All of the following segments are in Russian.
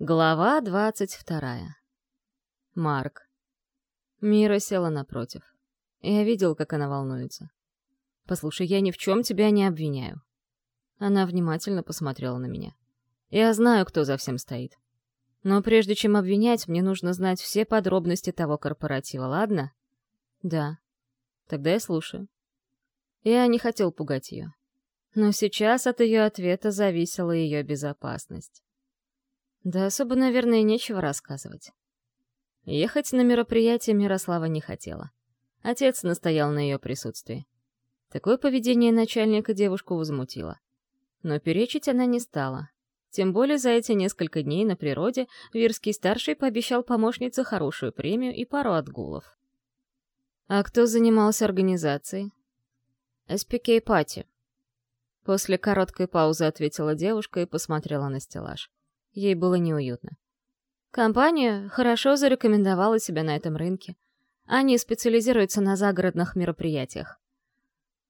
Глава двадцать вторая. Марк. Мира села напротив. Я видел, как она волнуется. «Послушай, я ни в чем тебя не обвиняю». Она внимательно посмотрела на меня. «Я знаю, кто за всем стоит. Но прежде чем обвинять, мне нужно знать все подробности того корпоратива, ладно?» «Да». «Тогда я слушаю». Я не хотел пугать ее. Но сейчас от ее ответа зависела ее безопасность. Да особо, наверное, нечего рассказывать. Ехать на мероприятие Мирослава не хотела. Отец настоял на ее присутствии. Такое поведение начальника девушку возмутило. Но перечить она не стала. Тем более за эти несколько дней на природе Вирский-старший пообещал помощнице хорошую премию и пару отгулов. А кто занимался организацией? «СПК-пати». После короткой паузы ответила девушка и посмотрела на стеллаж. Ей было неуютно. Компания хорошо зарекомендовала себя на этом рынке. Они специализируются на загородных мероприятиях.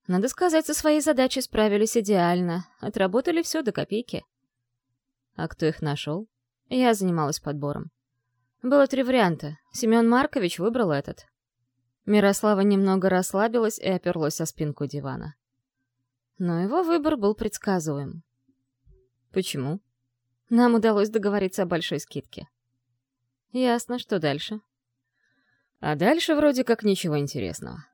Надо сказать, со своей задачей справились идеально, отработали все до копейки. А кто их нашел? Я занималась подбором. Было три варианта. Семен Маркович выбрал этот. Мирослава немного расслабилась и оперлась о спинку дивана. Но его выбор был предсказуем. Почему? Нам удалось договориться о большой скидке. Ясно, что дальше. А дальше вроде как ничего интересного.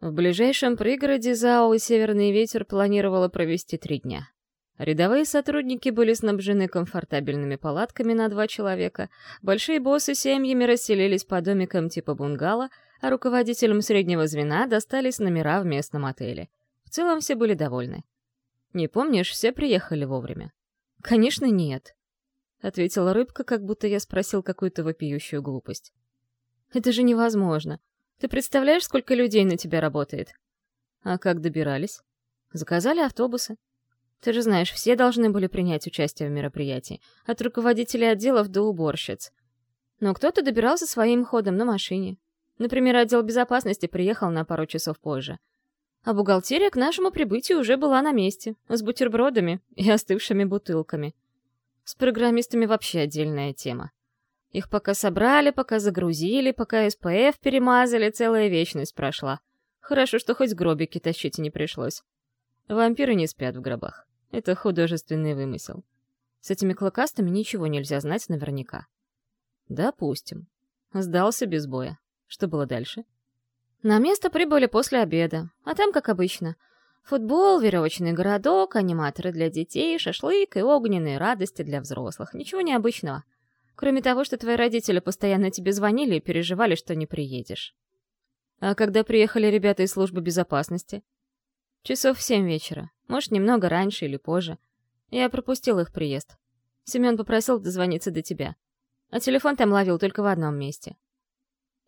В ближайшем пригороде ЗАО «Северный ветер» планировало провести три дня. Рядовые сотрудники были снабжены комфортабельными палатками на два человека, большие боссы семьями расселились по домикам типа бунгало, а руководителям среднего звена достались номера в местном отеле. В целом все были довольны. Не помнишь, все приехали вовремя. «Конечно, нет», — ответила рыбка, как будто я спросил какую-то вопиющую глупость. «Это же невозможно. Ты представляешь, сколько людей на тебя работает?» «А как добирались?» «Заказали автобусы. Ты же знаешь, все должны были принять участие в мероприятии, от руководителей отделов до уборщиц. Но кто-то добирался своим ходом на машине. Например, отдел безопасности приехал на пару часов позже — а бухгалтерия к нашему прибытию уже была на месте, с бутербродами и остывшими бутылками. С программистами вообще отдельная тема. Их пока собрали, пока загрузили, пока СПФ перемазали, целая вечность прошла. Хорошо, что хоть гробики тащить не пришлось. Вампиры не спят в гробах. Это художественный вымысел. С этими клыкастами ничего нельзя знать наверняка. Допустим. Сдался без боя. Что было дальше? На место прибыли после обеда, а там, как обычно, футбол, веревочный городок, аниматоры для детей, шашлык и огненные радости для взрослых. Ничего необычного. Кроме того, что твои родители постоянно тебе звонили и переживали, что не приедешь. А когда приехали ребята из службы безопасности? Часов в семь вечера. Может, немного раньше или позже. Я пропустил их приезд. Семен попросил дозвониться до тебя. А телефон там ловил только в одном месте.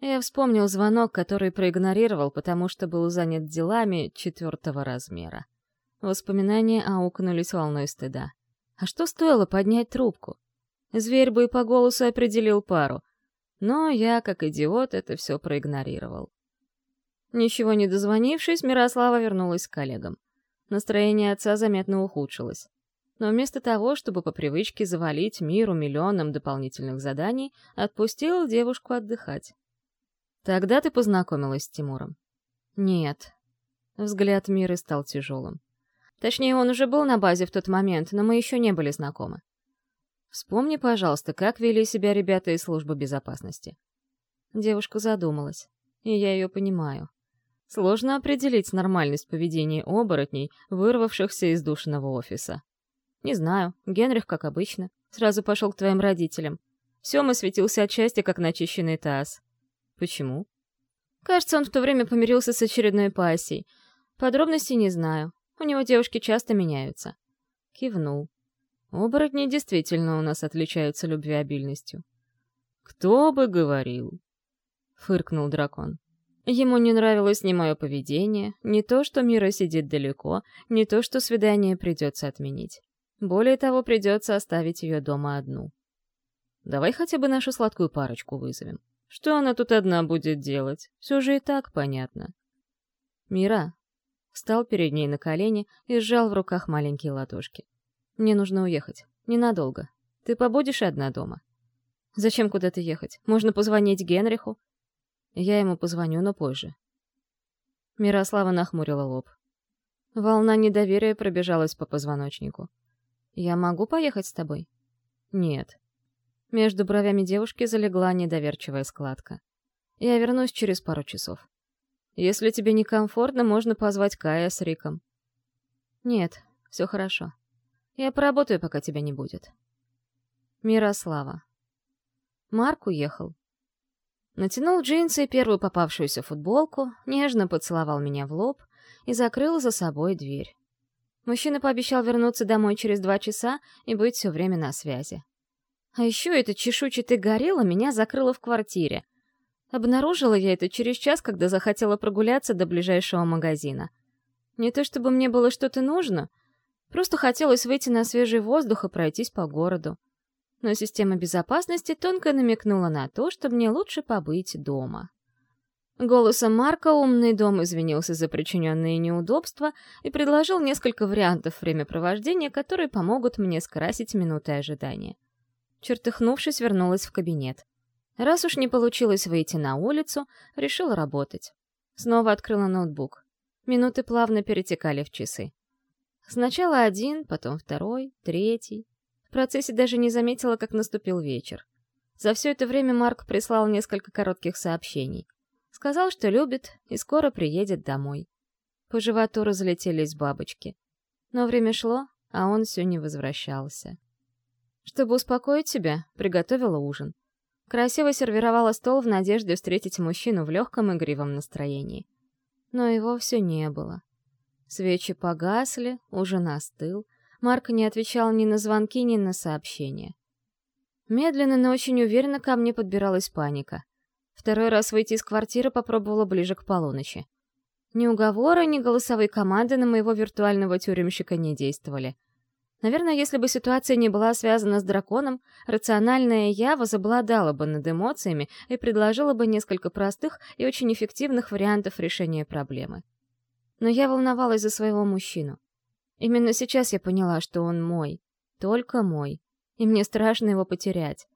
Я вспомнил звонок, который проигнорировал, потому что был занят делами четвертого размера. Воспоминания аукнулись волной стыда. А что стоило поднять трубку? Зверь бы и по голосу определил пару. Но я, как идиот, это все проигнорировал. Ничего не дозвонившись, Мирослава вернулась к коллегам. Настроение отца заметно ухудшилось. Но вместо того, чтобы по привычке завалить миру миллионом дополнительных заданий, отпустил девушку отдыхать. Тогда ты познакомилась с Тимуром. Нет. Взгляд Миры стал тяжелым. Точнее, он уже был на базе в тот момент, но мы еще не были знакомы. Вспомни, пожалуйста, как вели себя ребята из службы безопасности. Девушка задумалась, и я ее понимаю. Сложно определить нормальность поведения оборотней, вырвавшихся из душного офиса. Не знаю, Генрих, как обычно, сразу пошел к твоим родителям. Сема светился отчасти, как начищенный таз. Почему? Кажется, он в то время помирился с очередной пассией. Подробностей не знаю. У него девушки часто меняются. Кивнул. Оборотни действительно у нас отличаются любвеобильностью. Кто бы говорил? Фыркнул дракон. Ему не нравилось ни мое поведение, ни то, что Мира сидит далеко, ни то, что свидание придется отменить. Более того, придется оставить ее дома одну. Давай хотя бы нашу сладкую парочку вызовем. Что она тут одна будет делать? Все же и так понятно. «Мира!» Встал перед ней на колени и сжал в руках маленькие ладошки. «Мне нужно уехать. Ненадолго. Ты побудешь одна дома?» «Зачем куда-то ехать? Можно позвонить Генриху?» «Я ему позвоню, но позже». Мирослава нахмурила лоб. Волна недоверия пробежалась по позвоночнику. «Я могу поехать с тобой?» «Нет», между бровями девушки залегла недоверчивая складка. «Я вернусь через пару часов. Если тебе некомфортно, можно позвать Кая с Риком». «Нет, все хорошо. Я поработаю, пока тебя не будет». Мирослава. Марк уехал. Натянул джинсы и первую попавшуюся футболку, нежно поцеловал меня в лоб и закрыл за собой дверь. Мужчина пообещал вернуться домой через два часа и быть все время на связи. А еще эта чешуйчатая горела меня закрыла в квартире. Обнаружила я это через час, когда захотела прогуляться до ближайшего магазина. Не то чтобы мне было что-то нужно, просто хотелось выйти на свежий воздух и пройтись по городу. Но система безопасности тонко намекнула на то, что мне лучше побыть дома. Голосом Марка умный дом извинился за причиненные неудобства и предложил несколько вариантов времяпровождения, которые помогут мне скрасить минуты ожидания. Чертыхнувшись, вернулась в кабинет. Раз уж не получилось выйти на улицу, решила работать. Снова открыла ноутбук. Минуты плавно перетекали в часы. Сначала один, потом второй, третий. В процессе даже не заметила, как наступил вечер. За все это время Марк прислал несколько коротких сообщений. Сказал, что любит и скоро приедет домой. По животу разлетелись бабочки. Но время шло, а он все не возвращался. Чтобы успокоить себя, приготовила ужин. Красиво сервировала стол в надежде встретить мужчину в легком игривом настроении. Но его все не было. Свечи погасли, ужин остыл. Марк не отвечал ни на звонки, ни на сообщения. Медленно, но очень уверенно ко мне подбиралась паника. Второй раз выйти из квартиры попробовала ближе к полуночи. Ни уговоры, ни голосовые команды на моего виртуального тюремщика не действовали — Наверное, если бы ситуация не была связана с драконом, рациональная я возобладала бы над эмоциями и предложила бы несколько простых и очень эффективных вариантов решения проблемы. Но я волновалась за своего мужчину. Именно сейчас я поняла, что он мой, только мой, и мне страшно его потерять.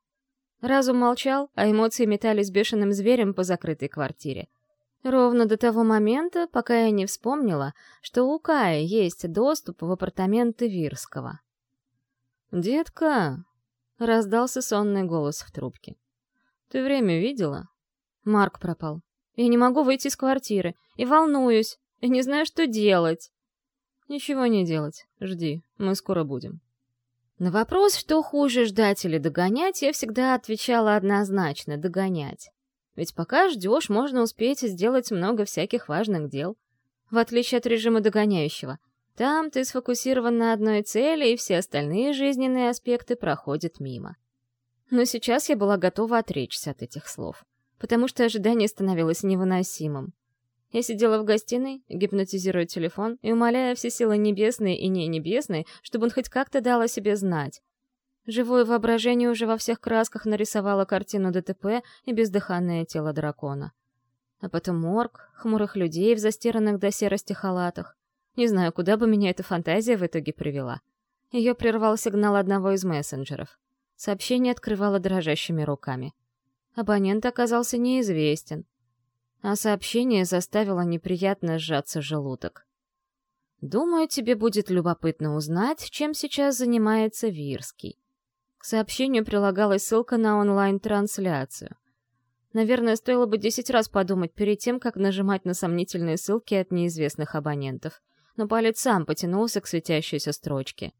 Разум молчал, а эмоции метались бешеным зверем по закрытой квартире — Ровно до того момента, пока я не вспомнила, что у Кая есть доступ в апартаменты Вирского. «Детка!» — раздался сонный голос в трубке. «Ты время видела?» Марк пропал. «Я не могу выйти из квартиры. И волнуюсь. И не знаю, что делать». «Ничего не делать. Жди. Мы скоро будем». На вопрос, что хуже, ждать или догонять, я всегда отвечала однозначно — догонять. Ведь пока ждешь, можно успеть сделать много всяких важных дел. В отличие от режима догоняющего. Там ты сфокусирован на одной цели, и все остальные жизненные аспекты проходят мимо. Но сейчас я была готова отречься от этих слов, потому что ожидание становилось невыносимым. Я сидела в гостиной, гипнотизируя телефон и умоляя все силы небесные и не небесные, чтобы он хоть как-то дал о себе знать. Живое воображение уже во всех красках нарисовало картину ДТП и бездыханное тело дракона. А потом морг, хмурых людей в застиранных до серости халатах. Не знаю, куда бы меня эта фантазия в итоге привела. Ее прервал сигнал одного из мессенджеров. Сообщение открывало дрожащими руками. Абонент оказался неизвестен. А сообщение заставило неприятно сжаться желудок. «Думаю, тебе будет любопытно узнать, чем сейчас занимается Вирский. К сообщению прилагалась ссылка на онлайн-трансляцию. Наверное, стоило бы 10 раз подумать перед тем, как нажимать на сомнительные ссылки от неизвестных абонентов. Но палец сам потянулся к светящейся строчке.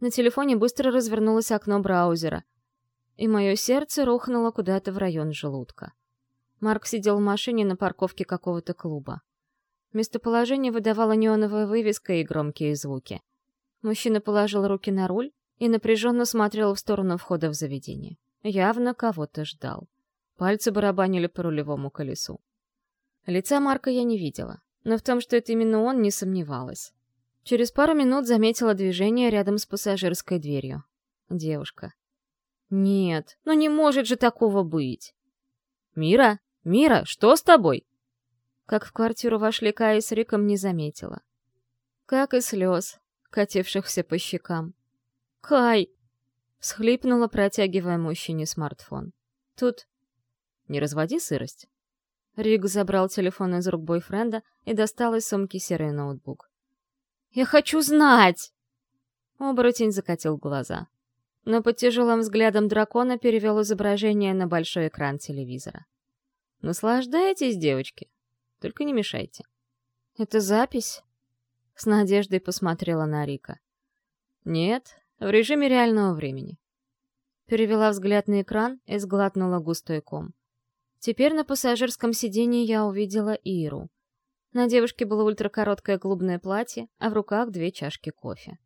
На телефоне быстро развернулось окно браузера, и мое сердце рухнуло куда-то в район желудка. Марк сидел в машине на парковке какого-то клуба. Местоположение выдавало неоновая вывеска и громкие звуки. Мужчина положил руки на руль, и напряженно смотрел в сторону входа в заведение. Явно кого-то ждал. Пальцы барабанили по рулевому колесу. Лица Марка я не видела, но в том, что это именно он, не сомневалась. Через пару минут заметила движение рядом с пассажирской дверью. Девушка. «Нет, ну не может же такого быть!» «Мира! Мира, что с тобой?» Как в квартиру вошли Кая с Риком, не заметила. Как и слез, катившихся по щекам. «Кай!» — всхлипнула, протягивая мужчине смартфон. «Тут...» «Не разводи сырость». Рик забрал телефон из рук бойфренда и достал из сумки серый ноутбук. «Я хочу знать!» Оборотень закатил глаза. Но под тяжелым взглядом дракона перевел изображение на большой экран телевизора. «Наслаждайтесь, девочки. Только не мешайте». «Это запись?» С надеждой посмотрела на Рика. «Нет, в режиме реального времени. Перевела взгляд на экран и сглотнула густой ком. Теперь на пассажирском сидении я увидела Иру. На девушке было ультракороткое клубное платье, а в руках две чашки кофе.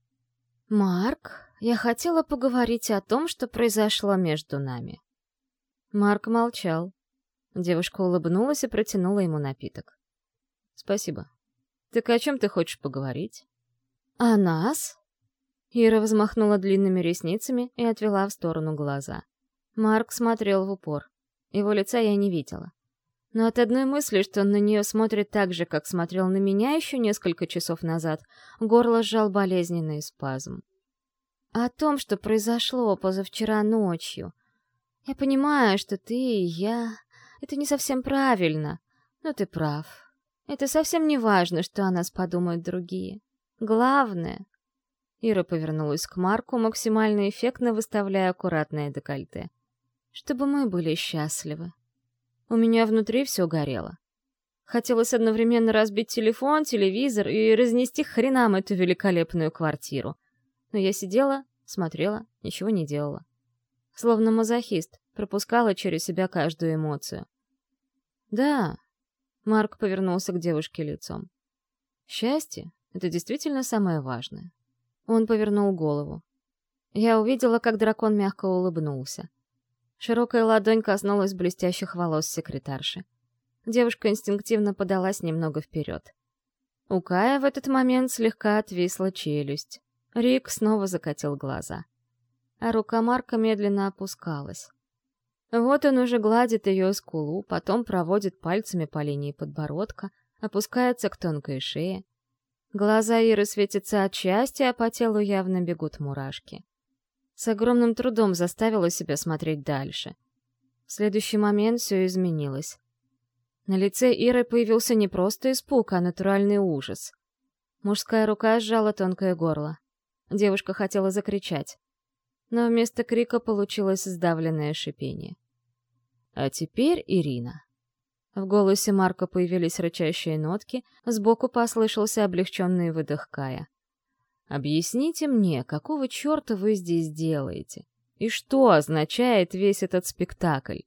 «Марк, я хотела поговорить о том, что произошло между нами». Марк молчал. Девушка улыбнулась и протянула ему напиток. «Спасибо. Так о чем ты хочешь поговорить?» «О нас?» Ира взмахнула длинными ресницами и отвела в сторону глаза. Марк смотрел в упор. Его лица я не видела. Но от одной мысли, что он на нее смотрит так же, как смотрел на меня еще несколько часов назад, горло сжал болезненный спазм. О том, что произошло позавчера ночью. Я понимаю, что ты и я... Это не совсем правильно, но ты прав. Это совсем не важно, что о нас подумают другие. Главное, Ира повернулась к Марку, максимально эффектно выставляя аккуратное декольте. «Чтобы мы были счастливы». У меня внутри все горело. Хотелось одновременно разбить телефон, телевизор и разнести хренам эту великолепную квартиру. Но я сидела, смотрела, ничего не делала. Словно мазохист, пропускала через себя каждую эмоцию. «Да», — Марк повернулся к девушке лицом. «Счастье — это действительно самое важное». Он повернул голову. Я увидела, как дракон мягко улыбнулся. Широкая ладонь коснулась блестящих волос секретарши. Девушка инстинктивно подалась немного вперед. У Кая в этот момент слегка отвисла челюсть. Рик снова закатил глаза. А рука Марка медленно опускалась. Вот он уже гладит ее скулу, потом проводит пальцами по линии подбородка, опускается к тонкой шее. Глаза Иры светятся от счастья, а по телу явно бегут мурашки. С огромным трудом заставила себя смотреть дальше. В следующий момент все изменилось. На лице Иры появился не просто испуг, а натуральный ужас. Мужская рука сжала тонкое горло. Девушка хотела закричать. Но вместо крика получилось сдавленное шипение. «А теперь, Ирина, в голосе Марка появились рычащие нотки, сбоку послышался облегченный выдох Кая. «Объясните мне, какого черта вы здесь делаете? И что означает весь этот спектакль?»